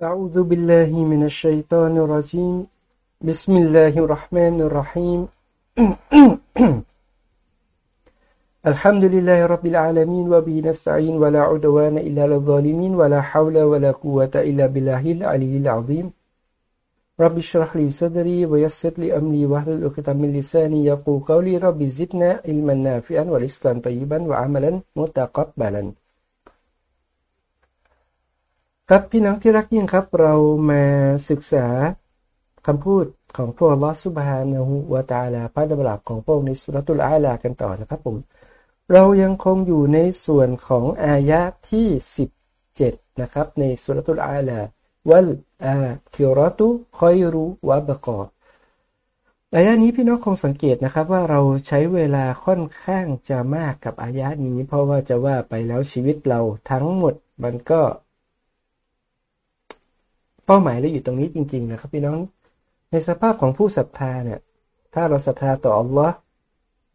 أعوذ بالله من الشيطان الرجيم. بسم الله الرحمن الرحيم. الحمد لله رب العالمين وبه نستعين ولا عدوان إلا للظالمين ولا حول ولا قوة إلا بالله العلي العظيم. رب اشرح لي صدري ويسر لي أمري واحلل عقدة من لساني يقول قولي. رب زدنا علما نافعا ورزقا طيبا وعملا متقبلا. ครับพี่น้องที่รักยิ่งครับ เรามาศึกษาคำพูดของพระลอสุบฮานะฮูวาตาลาพระดำรัสของพระองค์ในสุรตุลอาลากันต่อนะครับผมเรายังคงอยู่ในส่วนของอายะที่ 17 นะครับ ในสุรตุลอาลาวัลอาคิรตุคอยรูวะบกออายะนี้พี่น้องคงสังเกตนะครับว่าเราใช้เวลาค่อนข้างจะมากกับอายะนี้ เพราะว่าจะว่าไปแล้วชีวิตเราทั้งหมดมันก็ เป้าหมายเราอยู่ตรงนี้จริง ๆ นะครับพี่น้อง ในสภาพของผู้ศรัทธาเนี่ย ถ้าเราศรัทธาต่ออัลลอฮ์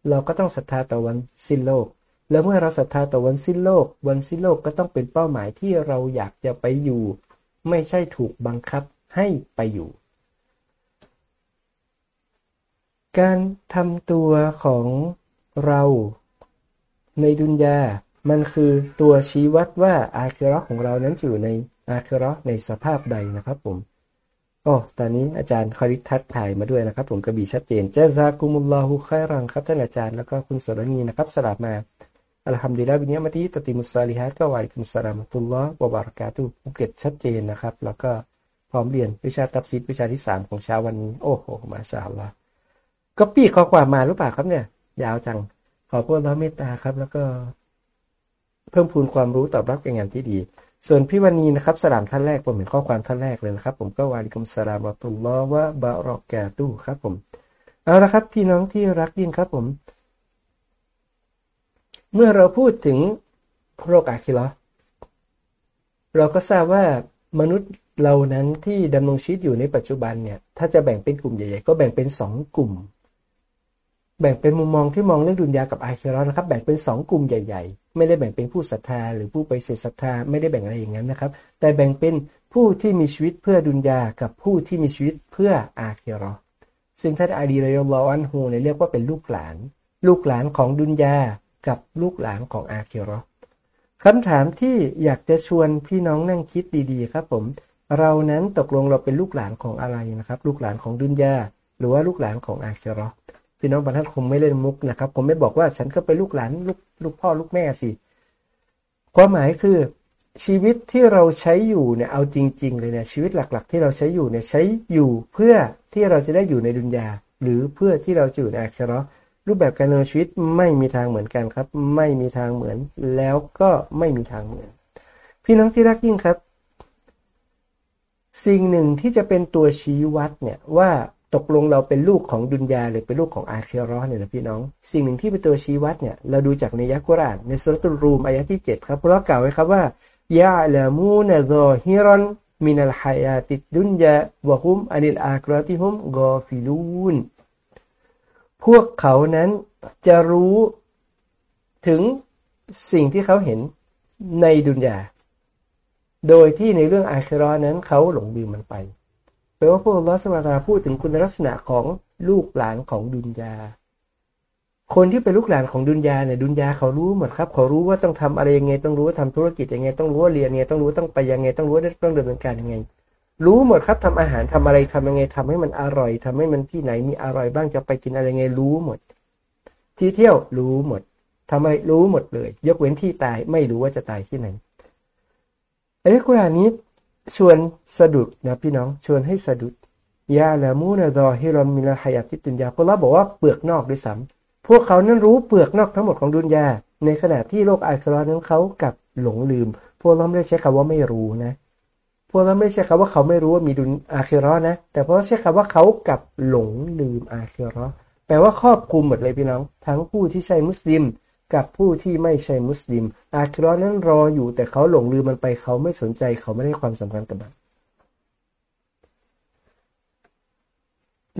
เราก็ต้องศรัทธาต่อวันสิ้นโลก แล้วเมื่อเราศรัทธาต่อวันสิ้นโลก วันสิ้นโลกก็ต้องเป็นเป้าหมายที่เราอยากจะไปอยู่ ไม่ใช่ถูกบังคับให้ไปอยู่ การทำตัวของเราในดุนยา มันคือตัวชี้วัดว่าอาคิรอของเรานั้นอยู่ใน อาคิรอในสภาพใดนะครับผมโอ้ตอนนี้อาจารย์คาริททักทายมาด้วยนะครับ ผมกระบี่ชัดเจนجزاكم الله خيرا ครับท่านอาจารย์แล้วก็คุณสรณีนะครับสลับมาอัลฮัมดุลิลลาบิเนียมติตติมุสซาลิฮัตก็วายคุณสลามตุลลอฮ์วบารักาตุภูเก็ตชัดเจนนะครับ แล้วก็พร้อมเรียนวิชาตัฟซีรวิชาที่สามของเช้าวันนี้ โอ้โหมาชาอัลลอฮ์ก็ปีข้อความมาหรือเปล่าครับเนี่ย ยาวจัง ขอพวกเราเมตตาครับ แล้วก็ เพิ่มพูนความรู้ตอบรับงานที่ดี ส่วนพี่วันนีนะครับสลามท่านแรกผมเห็นข้อความท่านแรกเลยนะครับ ผมก็วาลิกุมสลามอัตุลลอฮ์ว่าบารอกแกตู้ครับผมเอาละครับพี่น้องที่รักยิ่งครับผม เมื่อเราพูดถึงโรคอาคิลอเราก็ทราบว่ามนุษย์เรานั้นที่ดำรงชีวิตอยู่ในปัจจุบันเนี่ย ถ้าจะแบ่งเป็นกลุ่มใหญ่ๆ ก็แบ่งเป็นสองกลุ่ม แบ่งเป็นมุมมองที่มองเรื่องดุนยากับอาคิรอนะครับ แบ่งเป็นสองกลุ่มใหญ่ ๆ ไม่ได้แบ่งเป็นผู้ศรัทธา หรือผู้ไปเสศรัทธาไม่ได้แบ่งอะไรอย่างนั้นนะครับ แต่แบ่งเป็นผู้ที่มีชีวิตเพื่อดุนยากับผู้ที่มีชีวิตเพื่ออาคิรอซึ่งท่านอาลีรยลออันฮูเนี่ยเรียกว่าเป็นลูกหลาน ลูกหลานของดุนยากับลูกหลานของอาคิรอคำถามที่อยากจะชวนพี่น้องนั่งคิดดีๆ ครับผม เรานั้นตกลงเราเป็นลูกหลานของอะไรนะครับ ลูกหลานของดุนยาหรือว่าลูกหลานของอาคิรอ พี่น้องบรรทัดคงไม่เล่นมุกนะครับ ผมไม่บอกว่าฉันก็เป็นลูกหลานลูกลูกพ่อลูกแม่สิ ความหมายคือชีวิตที่เราใช้อยู่เนี่ยเอาจริง ๆ เลยเนี่ยชีวิตหลัก ๆ ที่เราใช้อยู่เนี่ยใช้อยู่เพื่อที่เราจะได้อยู่ในดุนยาหรือเพื่อที่เราจะอยู่ในอาครารูปแบบการดำเนินชีวิตไม่มีทางเหมือนกันครับ ไม่มีทางเหมือนแล้วก็ไม่มีทางเหมือน พี่น้องที่รักยิ่งครับ สิ่งหนึ่งที่จะเป็นตัวชี้วัดเนี่ยว่า ตกลงเราเป็นลูกของดุนยาหรือเป็นลูกของอาเครอเนี่ยนะพี่น้อง สิ่งหนึ่งที่เป็นตัวชี้วัดเนี่ยเราดูจากในยักกุรานในสุรตุรูมอายะที่ 7 ครับพระกล่าวไว้ครับว่ายาละมูนซอฮิรันมินัลฮายาติดดุนยาوهم عن الآخرة هم غافلون พวกเขานั้นจะรู้ถึงสิ่งที่เขาเห็นในดุนยา โดยที่ในเรื่องอาคิรอนั้นเขาหลงลืมมันไป แปลว่าพระองค์อัลลอฮ์พูดถึงคุณลักษณะของลูกหลานของดุนยา คนที่เป็นลูกหลานของดุนยาเนี่ยดุนยาเขารู้หมดครับ เขารู้ว่าต้องทำอะไรยังไง ต้องรู้ว่าทำธุรกิจยังไง ต้องรู้ว่าเรียนยังไง ต้องรู้ต้องไปยังไง ต้องรู้ว่าต้องดำเนินการยังไง รู้หมดครับทำอาหารทำอะไรทำยังไงทำให้มันอร่อยทำให้มันที่ไหนมีอร่อยบ้างจะไปกินอะไรยังไง รู้หมด ที่เที่ยวรู้หมดทำอะไรรู้หมดเลย ยกเว้นที่ตายไม่รู้ว่าจะตายที่ไหนอันนี้กุรานนี้ ชวนสะดุดนะพี่น้องชวนให้สะดุดยาละมูนะดอฮิรอมมิลฮายาติดุนยาพระบอกว่าเปลือกนอกด้วยซ้ำพวกเขานั้นรู้เปลือกนอกทั้งหมดของดุนยา ในขณะที่โลกอาครานั้นเขากับหลงลืม พวกเราไม่ได้ใช้คำว่าไม่รู้นะ พวกเราไม่ใช้คำว่าเขาไม่รู้ว่ามีดุนอาครานะ แต่เพราะใช้คำว่าเขากับหลงลืมอาคราแปลว่าครอบคลุมหมดเลยพี่น้อง ทั้งผู้ที่ใช่มุสลิม กับผู้ที่ไม่ใช่มุสลิม อาคิรอนั้นรออยู่แต่เขาหลงลืมมันไปเขาไม่สนใจเขาไม่ได้ความสำคัญกับมัน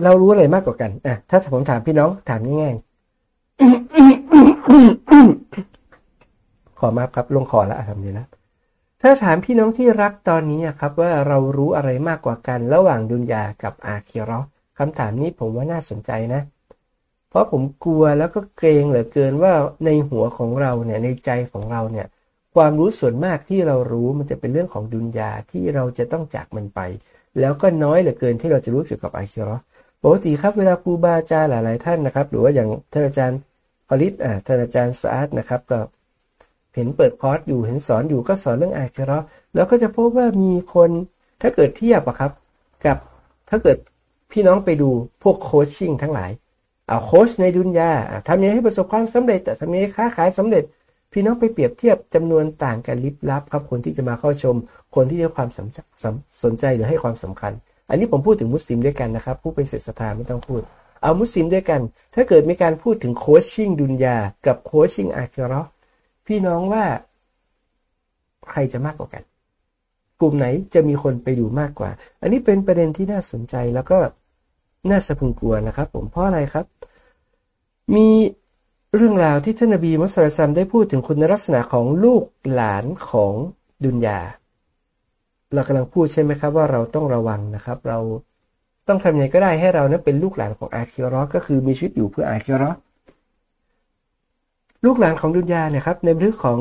เรารู้อะไรมากกว่ากันอะถ้าผมถามพี่น้องถามง่ายๆขอมาครับ ลงคอแล้วทำดีนะถ้าถ้าถามพี่น้องที่รักตอนนี้ครับ ว่าเรารู้อะไรมากกว่ากัน ระหว่างดุนยากับอาคิรอคำถามนี้ผมว่าน่าสนใจนะ เพราะผมกลัวแล้วก็เกรงเหลือเกินว่าในหัวของเราเนี่ยในใจของเราเนี่ยความรู้ส่วนมากที่เรารู้มันจะเป็นเรื่องของดุนยาที่เราจะต้องจากมันไป แล้วก็น้อยเหลือเกินที่เราจะรู้เกี่ยวกับอาคิรอปกติครับเวลาครูบาอาจารย์หลาย ๆ ท่านนะครับ หรือว่าอย่างท่านอาจารย์พลิตอ่าท่านอาจารย์สะอาดนะครับก็เห็นเปิดคอร์สอยู่เห็นสอนอยู่ก็สอนเรื่องอาคิรอแล้วก็จะพบว่ามีคนถ้าเกิดเทียบอะครับ กับถ้าเกิดพี่น้องไปดูพวก coaching ทั้งหลาย เอาโค้ชในดุนยาทำยังไงให้ประสบความสำเร็จทำยังไงค้าขายสำเร็จ พี่น้องไปเปรียบเทียบจำนวนต่างกันลิบลับครับคนที่จะมาเข้าชม คนที่ให้ความสนใจหรือให้ความสำคัญ อันนี้ผมพูดถึงมุสลิมด้วยกันนะครับผู้ปฏิเสธศรัทธาไม่ต้องพูด เอามุสลิมด้วยกัน ถ้าเกิดมีการพูดถึงโคชชิ่งดุนยากับโคชชิ่งอาคิรอพี่น้องว่า ใครจะมากกว่ากัน กลุ่มไหนจะมีคนไปดูมากกว่า อันนี้เป็นประเด็นที่น่าสนใจแล้วก็ น่าสะพึงกลัวนะครับผมเพราะอะไรครับ มีเรื่องราวที่ท่านนบีมุสลิมได้พูดถึงคุณลักษณะของลูกหลานของดุนยา เรากำลังพูดใช่ไหมครับ ว่าเราต้องระวังนะครับ เราต้องทำยังไงก็ได้ให้เรานั้นเป็นลูกหลานของอาคิรอก็คือมีชีวิตอยู่เพื่ออาคิรอลูกหลานของดุนยาเนี่ยครับในเรื่องของ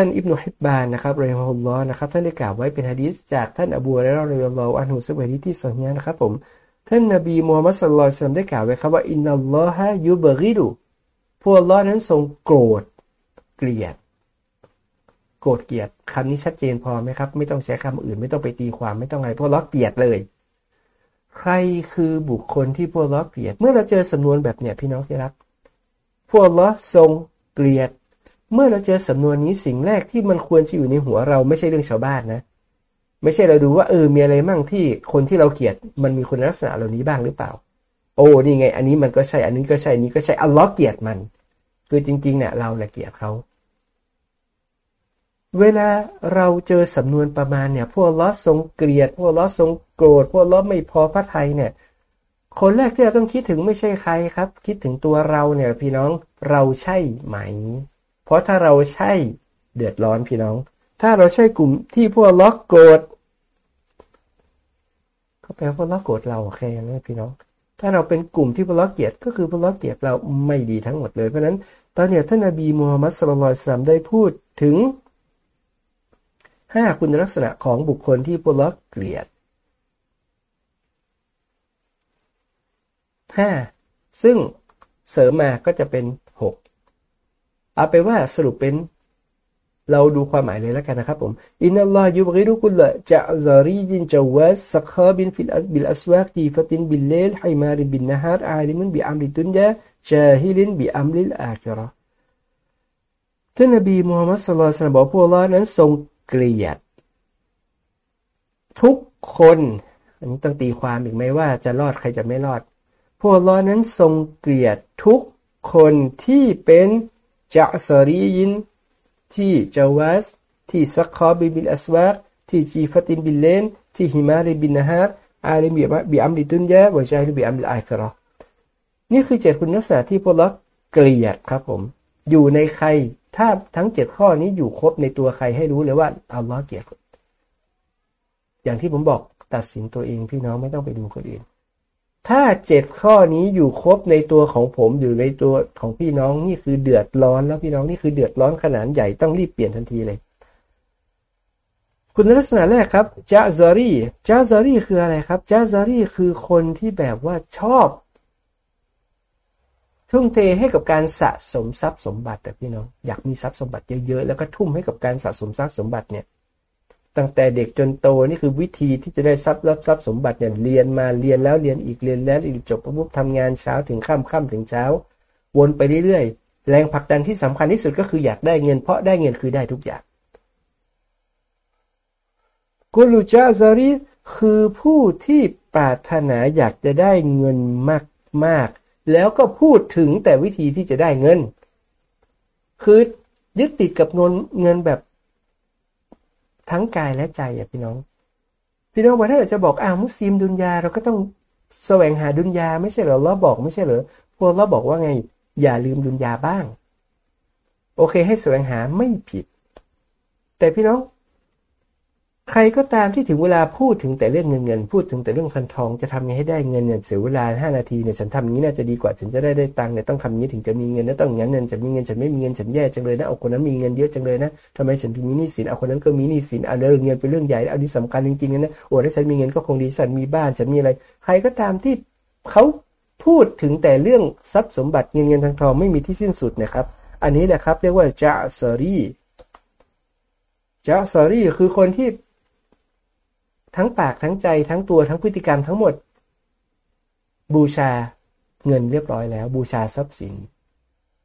ท่านอิบนุฮิบบานนะครับเรฮุลลอฮ์นะครับท่านได้กล่าวไว้เป็นฮะดีษจากท่านอบูฮุเรรอรลลอฮ์อันฮุซึ่งเป็นที่สอนนี้นะครับผมท่านนบีมูฮัมมัดสุลลัลสลัมได้กล่าวไว้ครับว่าอินนัลลอฮะยุบริดุพวกลอนั้นทรงโกรธเกลียด โกรธเกลียดคำนี้ชัดเจนพอไหมครับ ไม่ต้องใช้คำอื่นไม่ต้องไปตีความไม่ต้องอะไรพวกล้อเกลียดเลย ใครคือบุคคลที่พวกล้อเกลียด เมื่อเราเจอสำนวนแบบเนี้ยพี่น้องที่รักพวกล้อทรงเกลียด เมื่อเราเจอสำนวนนี้สิ่งแรกที่มันควรจะอยู่ในหัวเราไม่ใช่เรื่องชาวบ้านนะ ไม่ใช่เราดูว่าเออมีอะไรมั่งที่คนที่เราเกลียดมันมีคุณลักษณะเหล่านี้บ้างหรือเปล่า โอ้นี่ไง อันนี้มันก็ใช่อันนี้ก็ใช่นี้ก็ใช่อัลลอฮ์เกลียดมัน คือจริงๆเนี่ยเราแหละเกลียดเขาเวลาเราเจอสำนวนประมาณเนี่ย พวกล้อทรงเกลียด พวกล้อทรงโกรธ พวกล้อไม่พอพระทัยเนี่ย คนแรกที่เราต้องคิดถึงไม่ใช่ใครครับ คิดถึงตัวเราเนี่ย พี่น้องเราใช่ไหม เพราะถ้าเราใช่เดือดร้อนพี่น้อง ถ้าเราใช่กลุ่มที่พวกล็อกโกรธก็แปลว่าล็อกโกรธเราโอเคนะพี่น้อง ถ้าเราเป็นกลุ่มที่พวกล็อกเกียรติก็คือพวกล็อกเกียรติเราไม่ดีทั้งหมดเลยเพราะนั้น ตอนนี้ท่านนบีมูฮัมมัดสุลลัลสลามได้พูดถึงห้าคุณลักษณะของบุคคลที่พวกล็อกเกลียดห้าซึ่งเสริมมาก็จะเป็นหก เอาไปว่าสรุปเป็นเราดูความหมายเลยแล้วกันนะครับผมอินนัลลอฮยุบริรุกุลจะซารีบินจาวสสักฮาบินฟิลบิลอัสวากตีฟตินบิลเลลไฮมาริบินนะฮาร์อาลิมุนบิอัมริตุนยาจาฮิลินบิอัมริลอาคิรอท่านนบีมูฮัมมัดสุลตัลบอกพวกเรานั้นทรงเกลียด ทุกคน อันนี้ต้องตีความอีกไหมว่าจะรอดใครจะไม่รอด พวกเรานั้นทรงเกลียดทุกคนที่เป็น จาสรียิน ที่ جواظ ที่ سخاب بالأسواق ที่ جيفة بالليل ที่ حمار بالنهار عالم بأمر الدنيا وجاهل بأمر الآخرة นี่คือเจ็ดคุณลักษณะที่อัลลอฮ์เกลียดครับผม อยู่ในใคร ถ้าทั้งเจ็ดข้อนี้อยู่ครบในตัวใครให้รู้เลยว่าอัลลอฮ์เกลียดอย่างที่ผมบอกตัดสินตัวเองพี่น้องไม่ต้องไปดูคนอื่น ถ้าเจ็ดข้อนี้อยู่ครบในตัวของผมอยู่ในตัวของพี่น้องนี่คือเดือดร้อนแล้วพี่น้องนี่คือเดือดร้อนขนาดใหญ่ต้องรีบเปลี่ยนทันทีเลย คุณลักษณะแรกครับจาซารีจาซารีคืออะไรครับจาซารีคือคนที่แบบว่าชอบ ทุ่มเทให้กับการสะสมทรัพย์สมบัติแต่พี่น้องอยากมีทรัพย์สมบัติเยอะๆแล้วก็ทุ่มให้กับการสะสมทรัพย์สมบัติเนี่ย ตั้งแต่เด็กจนโตนี่คือวิธีที่จะได้ทรัพย์รับทรัพย์สมบัติเนี่ยเรียนมาเรียนแล้วเรียนอีกเรียนแล้วอีกจบปุ๊บทำงานเช้าถึงค่ำค่ำถึงเช้า วนไปเรื่อยๆแรงผลักดันที่สำคัญที่สุดก็คืออยากได้เงินเพราะได้เงินคือได้ทุกอย่างกุลูจาซารีคือผู้ที่ปรารถนาอยากจะได้เงินมากๆ แล้วก็พูดถึงแต่วิธีที่จะได้เงิน คือยึดติดกับเงินเงินแบบ ทั้งกายและใจอะพี่น้อง พี่น้องว่าถ้าเราจะบอกอ้าวมุสลิมดุนยาเราก็ต้องแสวงหาดุนยาไม่ใช่เหรอเราบอกไม่ใช่เหรอพวกเราบอกว่าไง อย่าลืมดุนยาบ้าง โอเคให้แสวงหาไม่ผิด แต่พี่น้อง ใครก็ตามที่ถึงเวลาพูดถึงแต่เรื่องเงินเงินพูดถึงแต่เรื่องคันทองจะทำยังไงให้ได้เงินเนี่ยเสียเวลาห้านาทีเนี่ยฉันทำอย่างนี้น่าจะดีกว่าฉันจะได้ได้ตังค์เนี่ยต้องทำนี้ถึงจะมีเงินนะต้องงั้นเงินฉันมีเงินฉันไม่มีเงินฉันแย่จังเลยนะเอาคนนั้นมีเงินเยอะจังเลยนะทำไมฉันถึงมีหนี้สินเอาคนนั้นก็มีหนี้สินเอาเรื่องเงินเป็นเรื่องใหญ่เอาที่สำคัญจริงๆนะโอ้ถ้าฉันมีเงินก็คงดีฉันมีบ้านฉันมีอะไร ใครก็ตามที่เขาพูดถึงแต่เรื่องทรัพย์สมบัติเงินเงินทางทองไม่มีที่สิ้นสุดนะครับ อันนี้แหละครับเรียกว่าจาซอรีจาซอรีคือคนที่ ทั้งปากทั้งใจทั้งตัวทั้งพฤติกรรมทั้งหมด บูชาเงินเรียบร้อยแล้ว บูชาทรัพย์สิน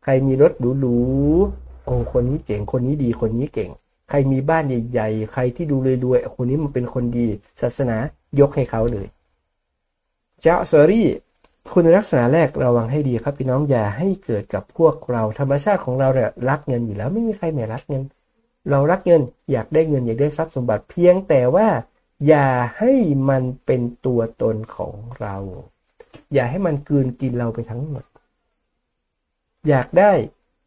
ใครมีรถหรูๆโอ้คนนี้เจ๋งคนนี้ดีคนนี้เก่ง ใครมีบ้านใหญ่ๆใครที่ดูรวยๆคนนี้มันเป็นคนดี ศาสนายกให้เขาเลยเจ้าซอรี่คุณลักษณะแรกระวังให้ดีครับพี่น้องอย่าให้เกิดกับพวกเราธรรมชาติของเราเนี่ยรักเงินอยู่แล้วไม่มีใครไม่รักเงิน เรารักเงินอยากได้เงินอยากได้ทรัพย์สมบัติเพียงแต่ว่า อย่าให้มันเป็นตัวตนของเรา อย่าให้มันกืนกินเราไปทั้งหมด อยากได้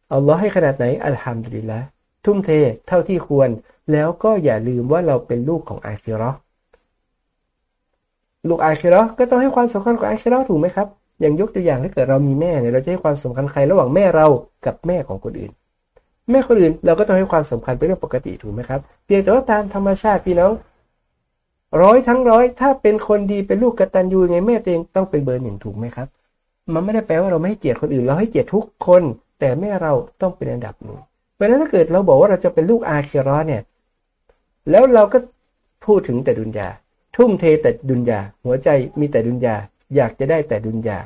เอาล้อให้ขนาดไหนอัลฮัมดุลิลละทุ่มเทเท่าที่ควร แล้วก็อย่าลืมว่าเราเป็นลูกของอาคิรอลูกอาคิรอก็ต้องให้ความสำคัญกับอาคิรอถูกไหมครับอย่างยกตัวอย่างถ้าเกิดเรามีแม่เนี่ยเราจะให้ความสำคัญใครระหว่างแม่เรากับแม่ของคนอื่น แม่คนอื่นเราก็ต้องให้ความสำคัญเป็นเรื่องปกติถูกไหมครับเพียงแต่ว่าตามธรรมชาติพี่น้อง ร้อยทั้งร้อย ถ้าเป็นคนดีเป็นลูกกตัญญูไงแม่ตัวเองต้องเป็นเบอร์หนึ่งถูกไหมครับ มันไม่ได้แปลว่าเราไม่ให้เกียรติคนอื่น เราให้เกียรติทุกคน แต่แม่เราต้องเป็นอันดับหนึ่งเพราะฉะนั้นถ้าเกิดเราบอกว่าเราจะเป็นลูกอาเคิรอเนี่ย แล้วเราก็พูดถึงแต่ดุนยา ทุ่มเทแต่ดุนยา หัวใจมีแต่ดุนยา อยากจะได้แต่ดุนยา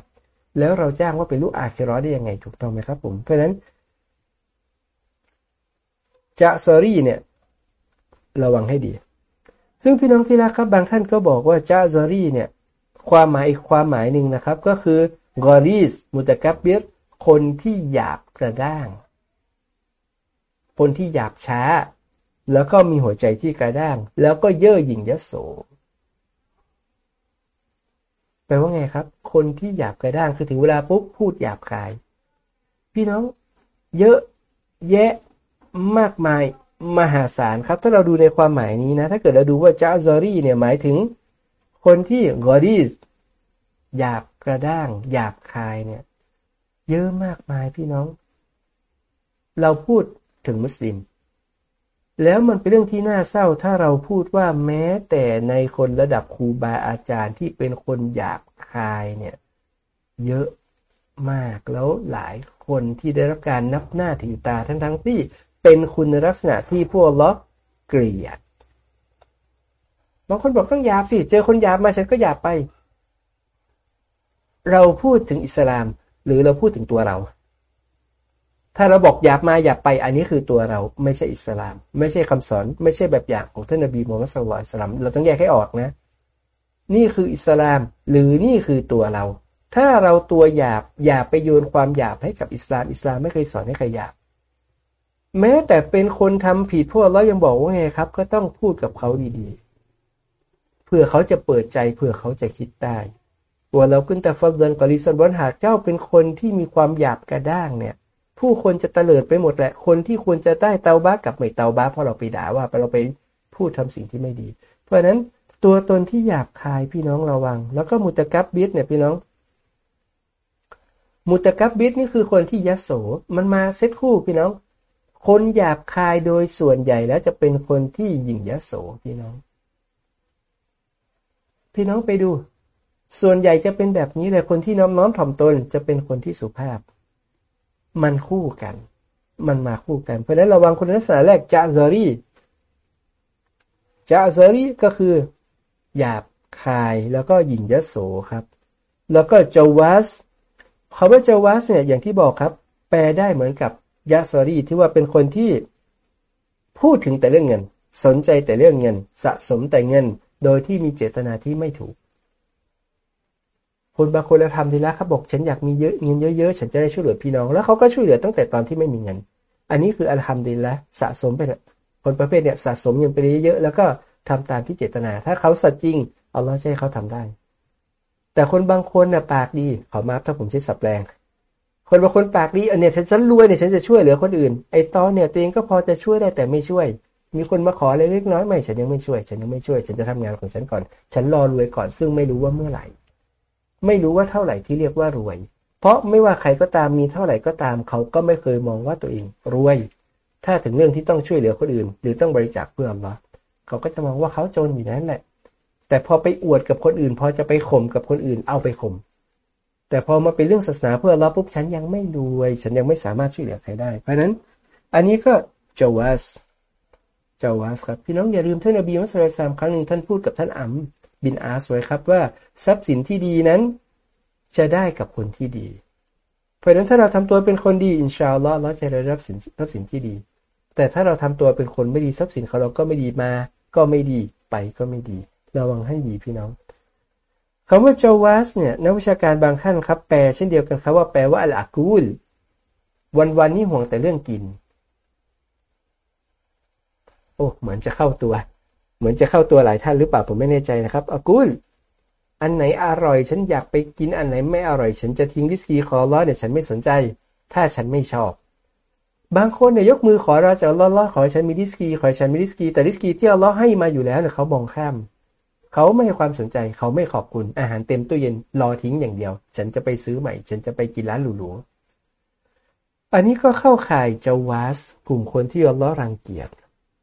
แล้วเราจ้างว่าเป็นลูกอาเคิรอได้ยังไงถูกต้องไหมครับผม เพราะฉะนั้นจะซอรี่เนี่ย ระวังให้ดี ซึ่งพี่น้องที่รักครับบางท่านก็บอกว่าจาซอรี่เนี่ยความหมายอีกความหมายหนึ่งนะครับ ก็คือกอริสมุตะกับเบียคนที่หยาบกระด้าง คนที่หยาบช้า แล้วก็มีหัวใจที่กระด้าง แล้วก็เย่อหยิ่งยโสแปลว่าไงครับ คนที่หยาบกระด้างคือถึงเวลาปุ๊บพูดหยาบคาย พี่น้อง เยอะแยะมากมาย มหาศาลครับ ถ้าเราดูในความหมายนี้นะ ถ้าเกิดเราดูว่าจาซอรี่เนี่ยหมายถึง คนที่กอดีสหยาบกระด้าง หยาบคายเนี่ย เยอะมากมายพี่น้อง เราพูดถึงมุสลิม แล้วมันเป็นเรื่องที่น่าเศร้าถ้าเราพูดว่าแม้แต่ในคนระดับครูบาอาจารย์ที่เป็นคนหยาบคายเนี่ย เยอะมากแล้วหลายคนที่ได้รับการนับหน้าถือตาทั้งทั้งที่ เป็นคุณลักษณะที่พวกล็อกเกลียดบางคนบอกต้องหยาบสิ เจอคนหยาบมาฉันก็หยาบไป เราพูดถึงอิสลาม หรือเราพูดถึงตัวเรา ถ้าเราบอกหยาบมาหยาบไป อันนี้คือตัวเราไม่ใช่อิสลาม ไม่ใช่คำสอน ไม่ใช่แบบอย่างของท่านนบีมูฮัมมัดสุลตัลลัมเราต้องแยกให้ออกนะ นี่คืออิสลาม หรือนี่คือตัวเรา ถ้าเราตัวหยาบหยาไปโยนความหยาบให้กับอิสลาม อิสลามไม่เคยสอนให้ใครหยาบ แม้แต่เป็นคนทำผิดพวกเรายังบอกว่าไงครับ ก็ต้องพูดกับเขาดีๆ เพื่อเขาจะเปิดใจเพื่อเขาจะคิดได้ว่าเราขึ้นแต่ฟังเดินกอริสันบอนหากเจ้าเป็นคนที่มีความหยาบกระด้างเนี่ย ผู้คนจะเตลิดไปหมดแหละ คนที่ควรจะได้เตาบ้ากับไม่เตาบ้าเพราะเราไปด่าว่าเราไปพูดทำสิ่งที่ไม่ดี เพราะฉะนั้นตัวตนที่หยาบคายพี่น้องระวัง แล้วก็มุตะกับบิดเนี่ยพี่น้อง มุตะกับบิดนี่คือคนที่ยโสมันมาเซตคู่พี่น้อง คนหยาบคายโดยส่วนใหญ่แล้วจะเป็นคนที่หยิ่งยโสพี่น้อง พี่น้องไปดู ส่วนใหญ่จะเป็นแบบนี้เลยคนที่น้อมน้อมถ่อมตนจะเป็นคนที่สุภาพ มันคู่กัน มันมาคู่กัน เพราะนั้นระวังคุณลักษณะแรกจาซอรี่จาซอรี่ก็คือ หยาบคายแล้วก็หยิ่งยโสครับ แล้วก็จาวัสคาว่าจาวัสเนี่ยอย่างที่บอกครับ แปลได้เหมือนกับ ยาซอรีที่ว่าเป็นคนที่พูดถึงแต่เรื่องเงิน สนใจแต่เรื่องเงิน สะสมแต่เงิน โดยที่มีเจตนาที่ไม่ถูก คนบางคนแล้วทำดีแล้วครับบอกฉันอยากมีเยอะเงินเยอะๆ ฉันจะได้ช่วยเหลือพี่น้อง แล้วเขาก็ช่วยเหลือตั้งแต่ตอนที่ไม่มีเงิน อันนี้คืออัลฮัมดุลิลละสะสมไปเลยคนประเภทเนี่ยสะสมเงินไปเยอะๆ แล้วก็ทำตามที่เจตนา ถ้าเขาสัตย์จริงอัลลอฮ์จะให้เขาทำได้ แต่คนบางคนน่ะปากดีขอมาถ้าผมใช้สับแรง คนบางคนปากดีเนี่ยฉันฉันรวยเนี่ยฉันจะช่วยเหลือคนอื่น ไอ้ตอนเนี่ยตัวเองก็พอจะช่วยได้แต่ไม่ช่วย มีคนมาขออะไรเล็กน้อยไม่ฉันยังไม่ช่วย ฉันยังไม่ช่วย ฉันจะทำงานของฉันก่อน ฉันรอรวยก่อนซึ่งไม่รู้ว่าเมื่อไหร่ ไม่รู้ว่าเท่าไหร่ที่เรียกว่ารวย เพราะไม่ว่าใครก็ตามมีเท่าไหร่ก็ตาม เขาก็ไม่เคยมองว่าตัวเองรวย ถ้าถึงเรื่องที่ต้องช่วยเหลือคนอื่น หรือต้องบริจาคเพื่ออัลลอฮ์เขาก็จะมองว่าเขาจนอยู่นั้นแหละ แต่พอไปอวดกับคนอื่น พอจะไปข่มกับคนอื่นเอาไปข่ม แต่พอมาเป็นเรื่องศาสนาเพื่อเรับปุ๊บฉันยังไม่รวย ฉันยังไม่สามารถช่วยเหลือใครได้ เพราะนั้น อันนี้ก็จาวัสจาวัสครับ พี่น้องอย่าลืมท่านอบีมุสลิมครั้งหนึ่งท่านพูดกับท่านอัมบินอาสไว้ครับว่าทรัพย์สินที่ดีนั้น จะได้กับคนที่ดี เพราะฉะนั้นถ้าเราทำตัวเป็นคนดีอินชาอัลลอฮ์เราจะได้รับสินทรัพย์สินที่ดี แต่ถ้าเราทำตัวเป็นคนไม่ดีทรัพย์สินของเราก็ไม่ดีมา ก็ไม่ดีไปก็ไม่ดี ระวังให้ดีพี่น้อง คำว่าจาวาสเนี่ยนักวิชาการบางท่านครับ แปลเช่นเดียวกันครับว่าแปลว่าอัลอากูล วันวันนี้ห่วงแต่เรื่องกิน โอ้เหมือนจะเข้าตัว เหมือนจะเข้าตัวหลายท่านหรือเปล่าผมไม่แน่ใจนะครับอากูล อันไหนอร่อย ฉันอยากไปกินอันไหนไม่อร่อย ฉันจะทิ้งริสกีขอร้อเนี่ยฉันไม่สนใจ ถ้าฉันไม่ชอบ บางคนเนี่ยยกมือขอเราจะล้อล้อขอฉันมีดิสกีขอฉันมีดิสกีแต่ดิสกีที่เราล้อให้มาอยู่แล้วเนี่ยเขามองข้าม เขาไม่ให้ความสนใจเขาไม่ขอบคุณอาหารเต็มตู้เย็นรอทิ้งอย่างเดียว ฉันจะไปซื้อใหม่ ฉันจะไปกินร้านหรูๆอันนี้ก็เข้าข่ายจาวาสกลุ่มคนที่เราล้อรังเกียจ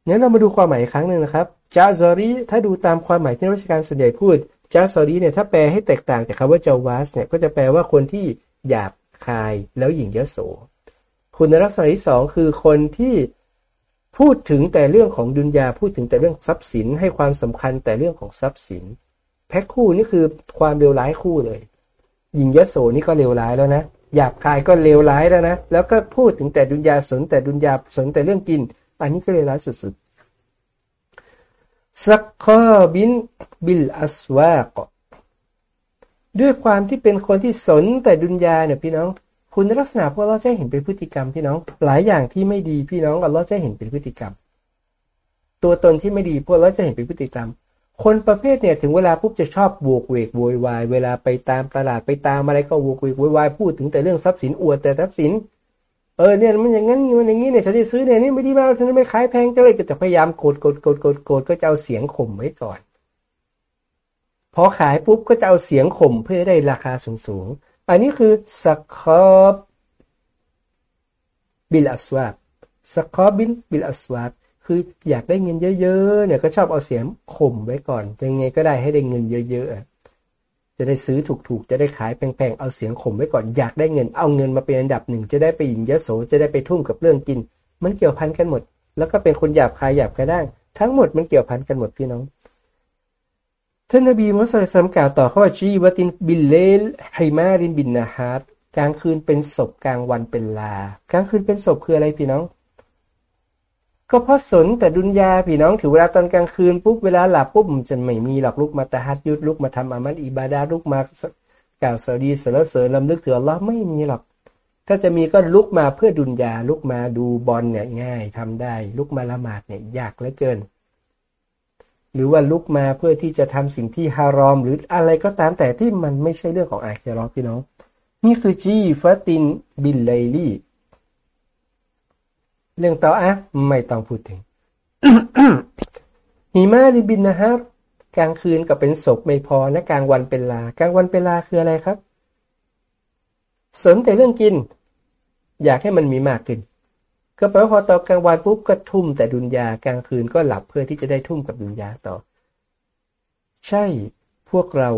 งั้นเรามาดูความหมายครั้งหนึ่งนะครับจาซอรีถ้าดูตามความหมายที่นักวิชาการส่วนใหญ่พูดจาซอรีเนี่ยถ้าแปลให้แตกต่างจากคำว่าจาวาสเนี่ยก็จะแปลว่าคนที่หยาบคายแล้วหยิ่งยโสคุณลักษณะที่สองคือคนที่ พูดถึงแต่เรื่องของดุนยาพูดถึงแต่เรื่องทรัพย์สินให้ความสำคัญแต่เรื่องของทรัพย์สิน แพ็คคู่นี่คือความเลวร้ายคู่เลยยิงยโสนี่ก็เลวร้ายแล้วนะหยาบคายก็เลวร้ายแล้วนะแล้วก็พูดถึงแต่ดุนยาสนแต่ดุนยาสนแต่เรื่องกิน อันนี้ก็เลวร้ายสุดๆสักคอบินบิลอัสวากด้วยความที่เป็นคนที่สนแต่ดุนยาเนี่ยพี่น้อง คุณลักษณะพวกเราจะเห็นเป็นพฤติกรรมพี่น้อง หลายอย่างที่ไม่ดีพี่น้องเราจะเห็นเป็นพฤติกรรม ตัวตนที่ไม่ดีพวกเราจะเห็นเป็นพฤติกรรม คนประเภทเนี่ยถึงเวลาปุ๊บจะชอบโวกเวกโวยวายเวลาไปตามตลาดไปตามอะไรก็โวกเวกโวยวายพูดถึงแต่เรื่องทรัพย์สินอวดแต่ทรัพย์สินเออเนี่ยมันอย่างนั้นมันอย่างนี้เนี่ยฉันจะซื้อเนี่ยนี่ไม่ดีมากฉันไม่ขายแพงก็เลยจะพยายามโกดโกดโกดโกดโกดก็จะเอาเสียงข่มไว้ก่อน พอขายปุ๊บก็จะเอาเสียงข่มเพื่อได้ราคาสูงสูง อันนี้คือسخاب بالأسواق سخاب بالأسواق คืออยากได้เงินเยอะๆเนี่ยก็ชอบเอาเสียงข่มไว้ก่อนยังไงก็ได้ให้ได้เงินเยอะๆจะได้ซื้อถูกๆ จะได้ขายแพงๆเอาเสียงข่มไว้ก่อนอยากได้เงินเอาเงินมาเป็นอันดับหนึ่งจะได้ไปหยิงยโสจะได้ไปทุ่มกับเรื่องกิน มันเกี่ยวพันกันหมด แล้วก็เป็นคนหยาบคายหยาบกระด้างทั้งหมดมันเกี่ยวพันกันหมดพี่น้อง ท่านนบีมุสลิมกล่าวต่อเขาว่า جيفة بالليل حمار بالنهار กลางคืนเป็นศพกลางวันเป็นลา กลางคืนเป็นศพคืออะไรพี่น้อง ก็เพราะสนแต่ดุนยาพี่น้องถือเวลาตอนกลางคืนปุ๊บเวลาหลับปุ๊บมันจะไม่มีหรอกลุกมาตะฮัจญุดลุกมาทำอามัลอิบาดะฮ์ลุกมากล่าวสดุดีสรรเสริญรำลึกถึงอัลลอฮ์ไม่มีหรอก ถ้าจะมีก็ลุกมาเพื่อดุนยาลุกมาดูบอลเนี่ยง่ายทำได้ ลุกมาละหมาดเนี่ยยากเหลือเกิน หรือว่าลุกมาเพื่อที่จะทำสิ่งที่ฮารอม หรืออะไรก็ตามแต่ที่มันไม่ใช่เรื่องของอาคีรอพี่น้อง นี่คือجيفة بالليل เรื่องต่ออะไม่ต้องพูดถึงحمار بالنهارกลางคืนก็เป็นศพไม่พอนะกลางวันเป็นลา กลางวันเป็นลาคืออะไรครับ สนแต่เรื่องกิน อยากให้มันมีมากขึ้น ก็แปลว่าพอตอนกลางวันปุ๊บก็ทุ่มแต่ดุนยากลางคืนก็หลับเพื่อที่จะได้ทุ่มกับดุนยาต่อ ใช่พวกเรา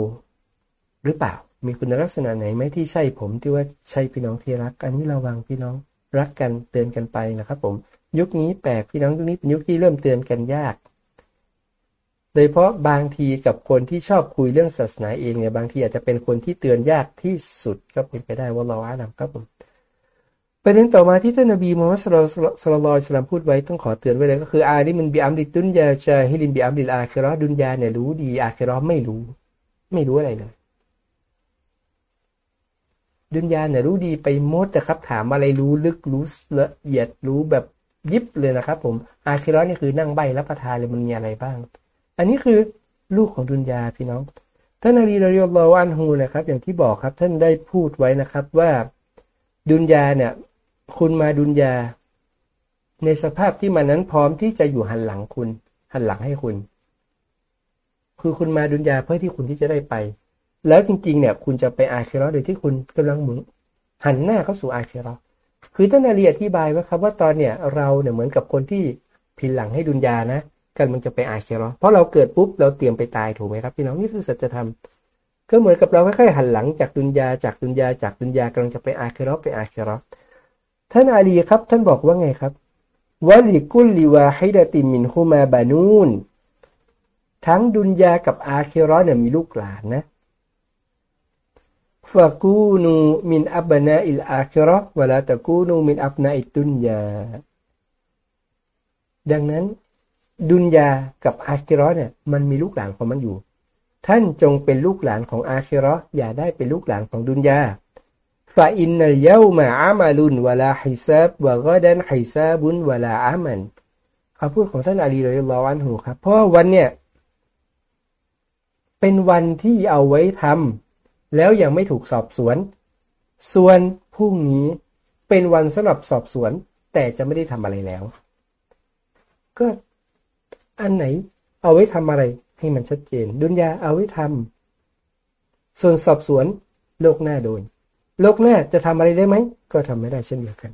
หรือเปล่า มีคุณลักษณะไหนไหมที่ใช่ผมที่ว่าใช่พี่น้องที่รัก อันนี้ระวังพี่น้องรักกันเตือนกันไปนะครับ ผม ยุคนี้แปลกพี่น้องยุคนี้เป็นยุคที่เริ่มเตือนกันยาก โดยเพราะบางทีกับคนที่ชอบคุยเรื่องศาสนาเองเนี่ยบางทีอาจจะเป็นคนที่เตือนยากที่สุดก็เป็นไปได้ว่าเราอ่านครับผม ประเด็นต่อมาที่ท่านนบีมูฮัมมัดสุลลัลลอฮุสลามพูดไว้ต้องขอเตือนไว้เลยก็คืออานี่มันบีอัมดิดุนยาชาฮิลินบีอัมดิลอาคิรอดุนยาเนี่ยรู้ดี อาคิรอไม่รู้ ไม่รู้อะไรเลยดุนยาเนี่ยรู้ดีไปหมดนะครับ ถามอะไรรู้ลึกรู้ละเอียดรู้แบบยิบเลยนะครับ ผม อาคิรอนี่คือนั่งใบรับประทานเลยมันมีอะไรบ้าง อันนี้คือลูกของดุนยาพี่น้องท่านอาลีรอยลอวันฮูนะครับ อย่างที่บอกครับ ท่านได้พูดไว้นะครับว่าดุนยาเนี่ย คุณมาดุนยา ในสภาพที่มันนั้นพร้อมที่จะอยู่หันหลังคุณ หันหลังให้คุณ คือคุณมาดุนยาเพื่อที่คุณที่จะได้ไป แล้วจริง ๆ เนี่ย คุณจะไปอาเคโรโดยที่คุณกำลังหมุนหันหน้าเข้าสู่อาเคโรคือท่านอาลีอธิบายว่าครับว่าตอนเนี่ยเราเนี่ยเหมือนกับคนที่พินหลังให้ดุนยานะกันมันจะไปอาเคโรเพราะเราเกิดปุ๊บเราเตรียมไปตายถูกไหมครับพี่น้องนี่คือสัจธรรมก็เหมือนกับเราค่อยๆหันหลังจากดุนยาจากดุนยาจากดุนยากำลังจะไปอาเคโรไปอาเคโร ท่านอาลีครับ ท่านบอกว่าไงครับวะลิกุลลิวาฮิดะติมินฮูมาบานูนทั้งดุนยากับอาเคโรเนี่ยมีลูกหลานนะฟะกูนูมินอับนาอิลอาเครอวะลาตะกูนูมินอับนาอิตุนยา ดังนั้น ดุนยากับอาเครอเนี่ย มันมีลูกหลานของมันอยู่ ท่านจงเป็นลูกหลานของอาเครออย่าได้เป็นลูกหลานของดุนยา ฟาอินนัลยามาอามาลุนวะลาฮิซาบวะกอดันฮิซาบุนวะลาอามันคำพูดของท่านอาลีเลยรอวันหูครับ เพราะวันเนี่ย เป็นวันที่เอาไว้ทำแล้วยังไม่ถูกสอบสวน ส่วนพรุ่งนี้เป็นวันสำหรับสอบสวน แต่จะไม่ได้ทำอะไรแล้ว ก็อันไหน เอาไว้ทำอะไร ให้มันชัดเจน ดุนยาเอาไว้ทำส่วนสอบสวนโลกหน้าโดน โลกหน้าจะทำอะไรได้ไหม ก็ทำไม่ได้เช่นเดียวกัน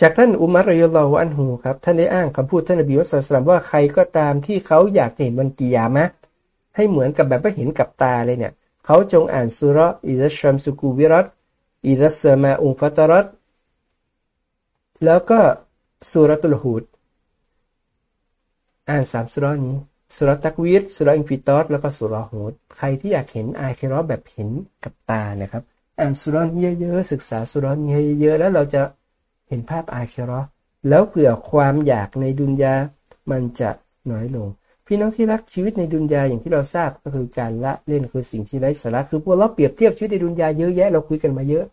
จากท่านอุมัร رضي الله عنه ครับ ท่านได้อ้างคำพูดท่านนบี صلى الله عليه وسلم ว่าใครก็ตามที่เขาอยากเห็นวันกิยามะให้เหมือนกับแบบว่าเห็นกับตาเลยเนี่ย เขาจงอ่านสุรอิดัชชัมสุกูวิรัตอิดัสมาอุฟัตรัตแล้วก็สุรตุลฮูดอ่านสามสุรนี้ สุรตักวีดสุรอินฟิตอสแล้วก็สุรฮูดใครที่อยากเห็นอาคิรอแบบเห็นกับตานะครับ อ่านสุรนี้เยอะๆศึกษาสุรนี้เยอะๆแล้วเราจะเห็นภาพอาคิรอแล้วเผื่อความอยากในดุนยามันจะน้อยลง พี่น้องที่รักชีวิตในดุนยาอย่างที่เราทราบก็คือการละเล่นคือสิ่งที่ไร้สาระคือพวกเราเปรียบเทียบชีวิตในดุนยาเยอะแยะเราคุยกันมาเยอะ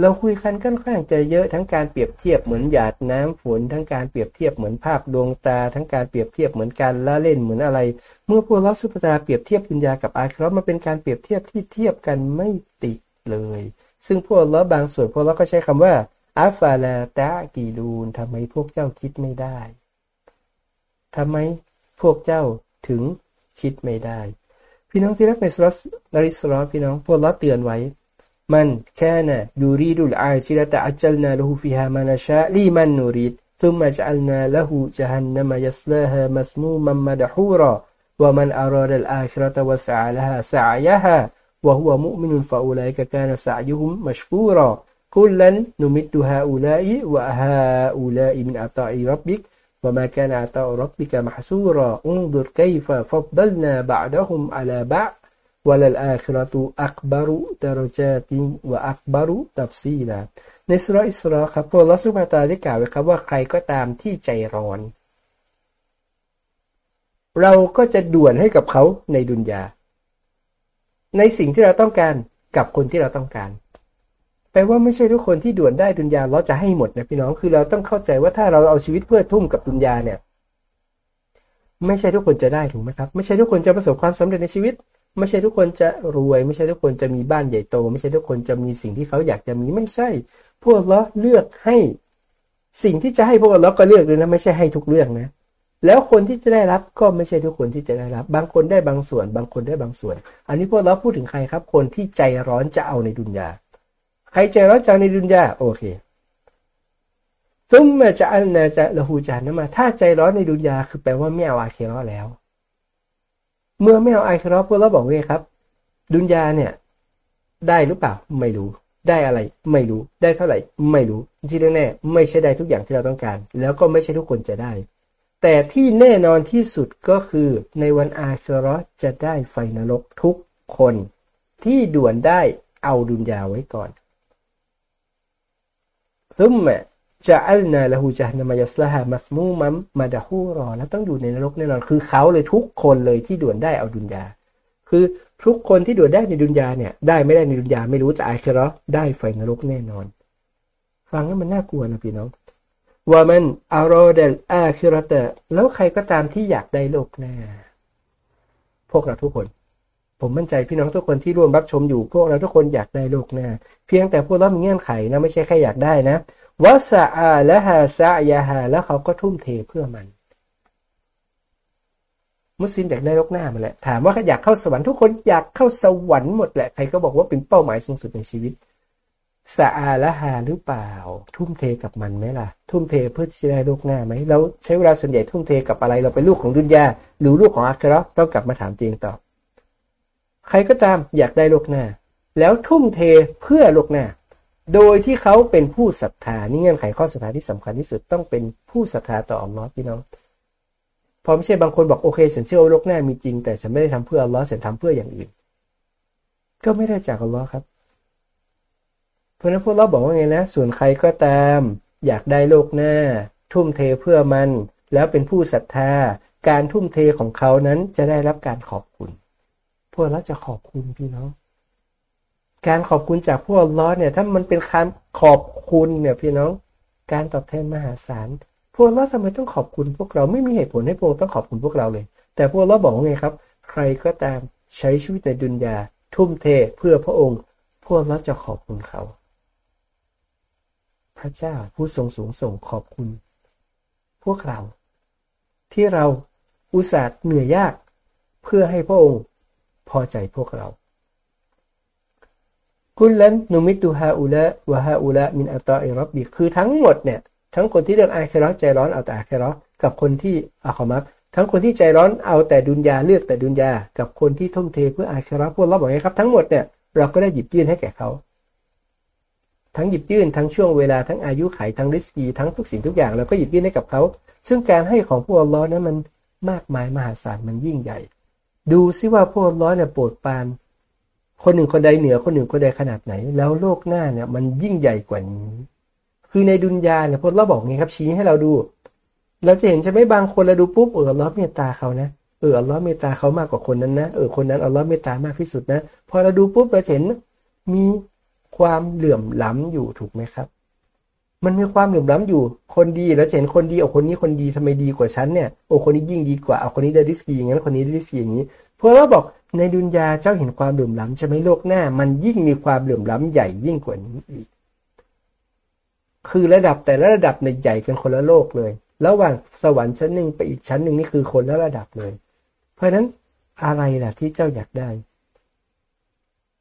เราคุยกันค่อนข้างจะเยอะทั้งการเปรียบเทียบเหมือนหยาดน้ำฝนทั้งการเปรียบเทียบเหมือนภาพดวงตา ทั้งการเปรียบเทียบเหมือนการละเล่นเหมือนอะไร เมื่อพวกเราสุภาเปรียบเทียบดุนยากับอาครามันเป็นการเปรียบเทียบที่เทียบกันไม่ติดเลย ซึ่งพวกเราบางส่วนพวกเราก็ใช้คำว่าอัฟฟาลาตะกีดูนทำไมพวกเจ้าคิดไม่ได้ทำไมพวกเจ้าถึงคิดไม่ได้ พี่น้องที่รักในสลัสนาริสลอพี่น้องพวกเราเตือนไว้ من كان يريد العاجلة عجلنا له فيها ما نشاء لمن نريد؟ ثم جعلنا له جهنم يصلاها مسموما مدحورا ومن أراد الآخرة وسعى لها سعيها وهو مؤمن فأولئك كان سعيهم مشكورا. كلا نمد هؤلاء وهؤلاء من عطاء ربك وما كان عطاء ربك محسورا انظر كيف فضلنا بعدهم على بعض. وللآخرة أكبر درجات وأكبر تفصيلا ในสุรอิสราครับพระลอสุภาตาได้กล่าวไว้ครับว่าใครก็ตามที่ใจร้อน เราก็จะด่วนให้กับเขาในดุนยา ในสิ่งที่เราต้องการกับคนที่เราต้องการแปลว่าไม่ใช่ทุกคนที่ด่วนได้ดุนยาเราจะให้หมดนะพี่น้อง คือเราต้องเข้าใจว่าถ้าเราเอาชีวิตเพื่อทุ่มกับดุนยาเนี่ย ไม่ใช่ทุกคนจะได้ถูกไหมครับ ไม่ใช่ทุกคนจะประสบความสำเร็จในชีวิต ไม่ใช่ทุกคนจะรวย ไม่ใช่ทุกคนจะมีบ้านใหญ่โต ไม่ใช่ทุกคนจะมีสิ่งที่เขาอยากจะมีไม่ใช่ พวกเราเลือกให้สิ่งที่จะให้พวกเราก็เลือกเลยนะไม่ใช่ให้ทุกเรื่องนะ แล้วคนที่จะได้รับก็ไม่ใช่ทุกคนที่จะได้รับ บางคนได้บางส่วน บางคนได้บางส่วน อันนี้พวกเราพูดถึงใครครับ คนที่ใจร้อนจะเอาในดุนยาใครใจร้อนจังในดุนยาโอเคซุมมาจะอันนาจะละหูจานนะมา ถ้าใจร้อนในดุนยาคือแปลว่าไม่เอาอาเคโรแล้ว เมื่อไม่เอาอครพวกเราบอกว่าครับ ดุนยาเนี่ย ได้หรือเปล่าไม่รู้ ได้อะไร ไม่รู้ ได้เท่าไหร่ ไม่รู้ ที่แน่ๆไม่ใช่ได้ทุกอย่างที่เราต้องการ แล้วก็ไม่ใช่ทุกคนจะได้ แต่ที่แน่นอนที่สุดก็คือในวันอาคโรจะได้ไฟนรกทุกคนที่ด่วนได้เอาดุนยาไว้ก่อนซุมม จะอัลนาละหูจะนมายสลาฮามัสมูมัมมาดาฮูรอ แล้วต้องอยู่ในนรกแน่นอนคือเขาเลยทุกคนเลยที่ด่วนได้เอาดุนยา คือทุกคนที่ด่วนได้ในดุนยาเนี่ย ได้ไม่ได้ในดุนยาไม่รู้แต่อาคราได้ไฟนรกแน่นอน ฟังแล้วมันน่ากลัวนะพี่น้องว่ามันอารอเดลอาคิรเตแล้วใครก็ตามที่อยากได้โลกหน้า พวกเราทุกคน ผมมั่นใจพี่น้องทุกคนที่ร่วมรับชมอยู่พวกเราทุกคนอยากได้โลกหน้า เพียงแต่พวกเรามีเงื่อนไขนะไม่ใช่แค่อยากได้นะ วะสะอาและฮาซะยาฮาแล้วเขาก็ทุ่มเทเพื่อมัน มุสลิมอยากได้โลกหน้ามาแหละถามว่าอยากเข้าสวรรค์ทุกคนอยากเข้าสวรรค์หมดแหละใครก็บอกว่าเป็นเป้าหมายสูงสุดในชีวิตสะอาและฮาหรือเปล่า ทุ่มเทกับมันไหมล่ะ ทุ่มเทเพื่อที่จะได้โลกหน้าไหมเราใช้เวลาส่วนใหญ่ทุ่มเทกับอะไรเราเป็นลูกของดุนยาหรือลูกของอัคราต้องกลับมาถามตัวเองต่อ ใครก็ตามอยากได้โลกหน้า แล้วทุ่มเทเพื่อโลกหน้า โดยที่เขาเป็นผู้ศรัทธานี่เงื่อนไขข้อศรัทธาที่สำคัญที่สุดต้องเป็นผู้ศรัทธาต่ออัลลอฮ์พี่น้องพอไม่ใช่บางคนบอกโอเคฉันเชื่อว่าโลกหน้ามีจริง แต่ฉันไม่ได้ทำเพื่ออัลลอฮ์ฉันทำเพื่ออย่างอื่น ก็ไม่ได้จากอัลลอฮ์ครับ เพราะนั้นพวกเราบอกว่าไงนะ ส่วนใครก็ตาม อยากได้โลกหน้า ทุ่มเทเพื่อมัน แล้วเป็นผู้ศรัทธา การทุ่มเทของเขานั้นจะได้รับการขอบคุณ พวกเราจะขอบคุณพี่น้อง การขอบคุณจากพวกล้อเนี่ย ถ้ามันเป็นคำขอบคุณเนี่ยพี่น้อง การตอบแทนมหาศาลพวกเราทำไมต้องขอบคุณพวกเราไม่มีเหตุผลให้พวกต้องขอบคุณพวกเราเลย แต่พวกเราบอกว่าไงครับ ใครก็ตามใช้ชีวิตในดุนยา ทุ่มเทเพื่อพระองค์ พวกเราจะขอบคุณเขา พระเจ้าผู้ทรงสูงส่งขอบคุณ พวกเรา ที่เราอุตส่าห์เหนื่อยยาก เพื่อให้พระองค์ พอใจพวกเรา กุลลันนุมิตุฮาอุละวะฮาอุละมินอัตตอิรับบิคือทั้งหมดเนี่ย ทั้งคนที่เลือกอาเครอใจร้อนเอาแต่อาเครอกับคนที่อาคอมักทั้งคนที่ใจร้อนเอาแต่ดุนยาเลือกแต่ดุนยากับคนที่ทุ่มเทเพื่ออาเครอพวกเราบอกไงครับทั้งหมดเนี่ยเราก็ได้หยิบยื่นให้แก่เขา ทั้งหยิบยื่นทั้งช่วงเวลาทั้งอายุไขทั้งริสกีทั้งทุกสิ่งทุกอย่างเราก็หยิบยื่นให้กับเขา ซึ่งการให้ของพวกล้อนั้นมันมากมายมหาศาลมันยิ่งใหญ่ ดูซิว่าพวกล้อเนี่ยโปรดปาน คนหนึ่งคนใดเหนือคนหนึ่งคนใดขนาดไหน แล้วโลกหน้าเนี่ย มันยิ่งใหญ่กว่านี้ คือในดุนยาเนี่ยพวกเราบอกไงครับชี้ให้เราดู เราจะเห็นใช่ไหมบางคนเราดูปุ๊บเอออัลลอฮ์เมตตาเขานะเอออัลลอฮ์เมตตาเขามากกว่าคนนั้นนะเออคนนั้นอัลลอฮ์เมตตามากที่สุดนะพอเราดูปุ๊บเราเห็นมีความเหลื่อมล้ำอยู่ถูกไหมครับ มันมีความเหลื่อมล้ำอยู่ คนดีแล้วเห็นคนดีเอาคนนี้คนดีทำไมดีกว่าฉันเนี่ยโอ้คนนี้ยิ่งดีกว่าเอาคนนี้ได้ดิสกีอย่างนั้นคนนี้ได้ดิสกีอย่างนี้ เพราะเราบอกในดุนยาเจ้าเห็นความเหลื่อมล้ำใช่ไหมโลกหน้า มันยิ่งมีความเหลื่อมล้ำใหญ่ยิ่งกว่านี้อีก คือระดับแต่ละระดับในใหญ่กันคนละโลกเลย ระหว่างสวรรค์ชั้นหนึ่งไปอีกชั้นหนึ่งนี่คือคนละระดับเลย เพราะฉะนั้นอะไรล่ะที่เจ้าอยากได้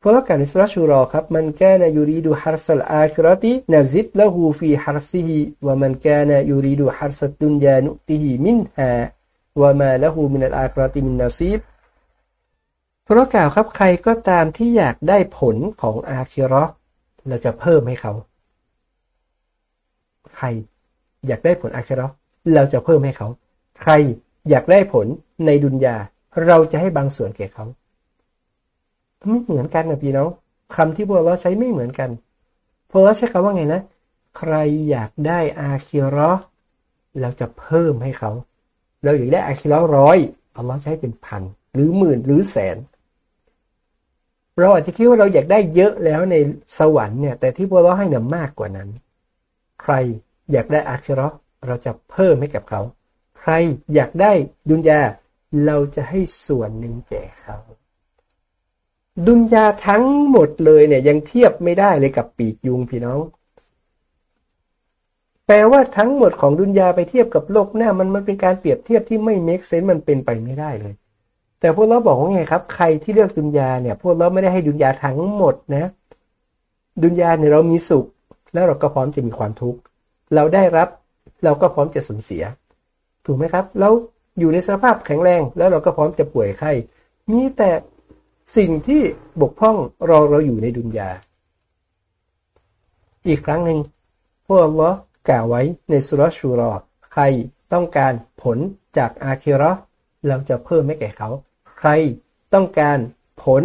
พราะการอิสราชูรอครับมันแค่นยูรีดูฮาร์สัลอาคิรตินซิดละหูฟีฮาร์ซิฮิวะมันแค่นยูรีดูฮาร์สัตดุนยานุติฮิมินฮาวะมาละหูมินัลอาคิรติมินนาซีบ เพราะกล่าวครับใครก็ตามที่อยากได้ผลของอาคิรอเราจะเพิ่มให้เขา ใครอยากได้ผลอาคิรอเราจะเพิ่มให้เขา ใครอยากได้ผลในดุนยา เราจะให้บางส่วนแก่เขาไม่เหมือนกันนะพี่น้องคำที่พวกเราใช้ไม่เหมือนกันพวกเราใช้คำว่าไงนะ ใครอยากได้อาคิรอเราจะเพิ่มให้เขา เราอยากได้อาคิรอร้อยอัลลอฮ์ใช้เป็นพัน หรือหมื่นหรือแสน เราอาจจะคิดว่าเราอยากได้เยอะแล้วในสวรรค์เนี่ย แต่ที่พวกเราให้เนี่ยมากกว่านั้น ใครอยากได้อาคิรอเราจะเพิ่มให้กับเขา ใครอยากได้ดุนยาเราจะให้ส่วนหนึ่งแก่เขา ดุนยาทั้งหมดเลยเนี่ยยังเทียบไม่ได้เลยกับปีกยุงพี่น้อง แปลว่าทั้งหมดของดุนยาไปเทียบกับโลกหน้ามันมันเป็นการเปรียบเทียบที่ไม่เมคเซนต์มันเป็นไปไม่ได้เลย แต่พวกเราบอกว่าไงครับ ใครที่เลือกดุนยาเนี่ย พวกเราไม่ได้ให้ดุนยาทั้งหมดนะ ดุนยาเนี่ยเรามีสุข แล้วเราก็พร้อมจะมีความทุกข์ เราได้รับเราก็พร้อมจะสูญเสีย ถูกไหมครับแล้วอยู่ในสภาพแข็งแรง แล้วเราก็พร้อมจะป่วยไข้ มีแต่สิ่งที่บกพร่องรอเราอยู่ในดุนยา อีกครั้งหนึ่งพวกเรากล่าวไว้ในสุรชูรอใครต้องการผลจากอาคิรอเราจะเพิ่มให้แก่เขา ใครต้องการผล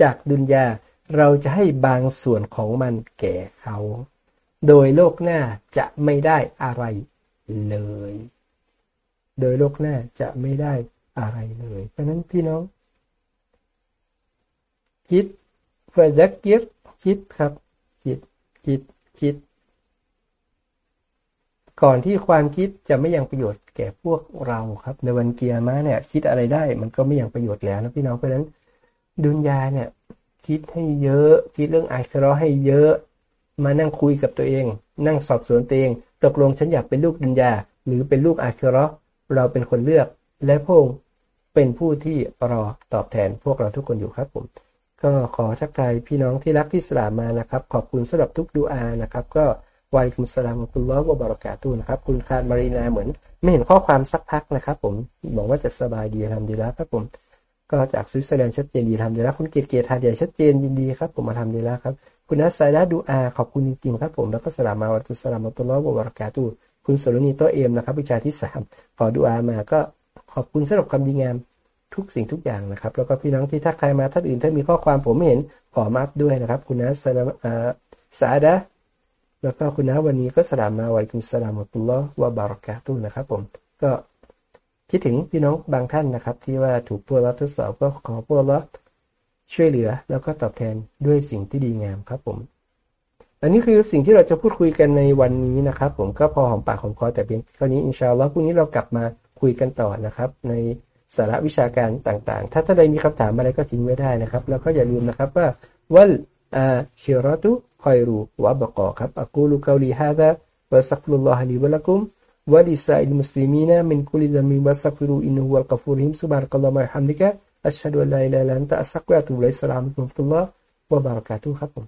จากดุนยา เราจะให้บางส่วนของมันแก่เขา โดยโลกหน้าจะไม่ได้อะไรเลย โดยโลกหน้าจะไม่ได้อะไรเลย เพราะนั้นพี่น้อง คิดเพื่อจะคิดคิดครับ คิดคิดคิด ก่อนที่ความคิดจะไม่ยังประโยชน์ แก่พวกเราครับ ในวันเกียร์มาเนี่ย คิดอะไรได้ มันก็ไม่อยังประโยชน์แล้วนะพี่น้องเพราะฉะนั้น ดุนยาเนี่ย คิดให้เยอะ คิดเรื่องอาคราให้เยอะ มานั่งคุยกับตัวเอง นั่งสอบสวนตัวเอง ตกลงฉันอยากเป็นลูกดุนยา หรือเป็นลูกอาคราเราเป็นคนเลือก และพระองเป็นผู้ที่รอตอบแทนพวกเราทุกคนอยู่ครับผมก็ขอทักทายพี่น้องที่รักที่สลามมานะครับ ขอบคุณสำหรับทุกดูอานะครับ ก็ วาลิคุมสลามคุณล้อวบารากาตูนะครับ คุณคารมารีนาเหมือน ไม่เห็นข้อความสักพักนะครับผมบอกว่าจะสบายดีทำดีแล้วครับผมก็จากสวิตเซอร์แลนด์ชัดเจนดีทำดีแล้วคุณเกียรติเกียรติทาใหญ่ชัดเจนยินดีครับผมมาทำดีแล้วครับ คุณนัสไซดาดูอาขอบคุณจริงๆครับผมแล้วก็สลามมาวัตุสลามอัตุลลอฮ์วะบารากาตูคุณสรุนีโตเอมนะครับวิชาที่สามขอดูอามาก็ขอบคุณสำหรับความดีงามทุกสิ่งทุกอย่างนะครับ แล้วก็พี่น้องที่ทักทายมาท่านอื่นถ้ามีข้อความผมไม่เห็นขอมาร์ด้วยนะครับ คุณนัสซาลา แล้วก็คุณนัวันนี้ก็สลามมาวัตุสลามอัตุลลอฮ์วะบารากาตูนะครับผมก็คิดถึงพี่น้องบางท่านนะครับ ที่ว่าถูกพวกเราทดสอบก็ขอพวกเราช่วยเหลือ แล้วก็ตอบแทนด้วยสิ่งที่ดีงามครับผม อันนี้คือสิ่งที่เราจะพูดคุยกันในวันนี้นะครับ ผมก็พอหอมปากหอมคอแต่เพียงเท่านี้อินชาอัลลอฮ์พรุ่งนี้เรากลับมาคุยกันต่อนะครับ ในสาระวิชาการต่างๆ ถ้าท่านใดมีคำถามอะไรก็ทิ้งไว้ได้นะครับ แล้วก็อย่าลืมนะครับว่าวัลอาคิรตุ خير وأبقى. قد أقول قولي هذا وأستغفر الله لي ولكم ولسائر المسلمين من كل ذنب وأستغفر إنه هو الغفور الرحيم. سبحانك اللهم وبحمدك أشهد أن لا إله إلا أنت أستغفرك وأتوب إليك. السلام عليكم ورحمة الله وبركاته. خطب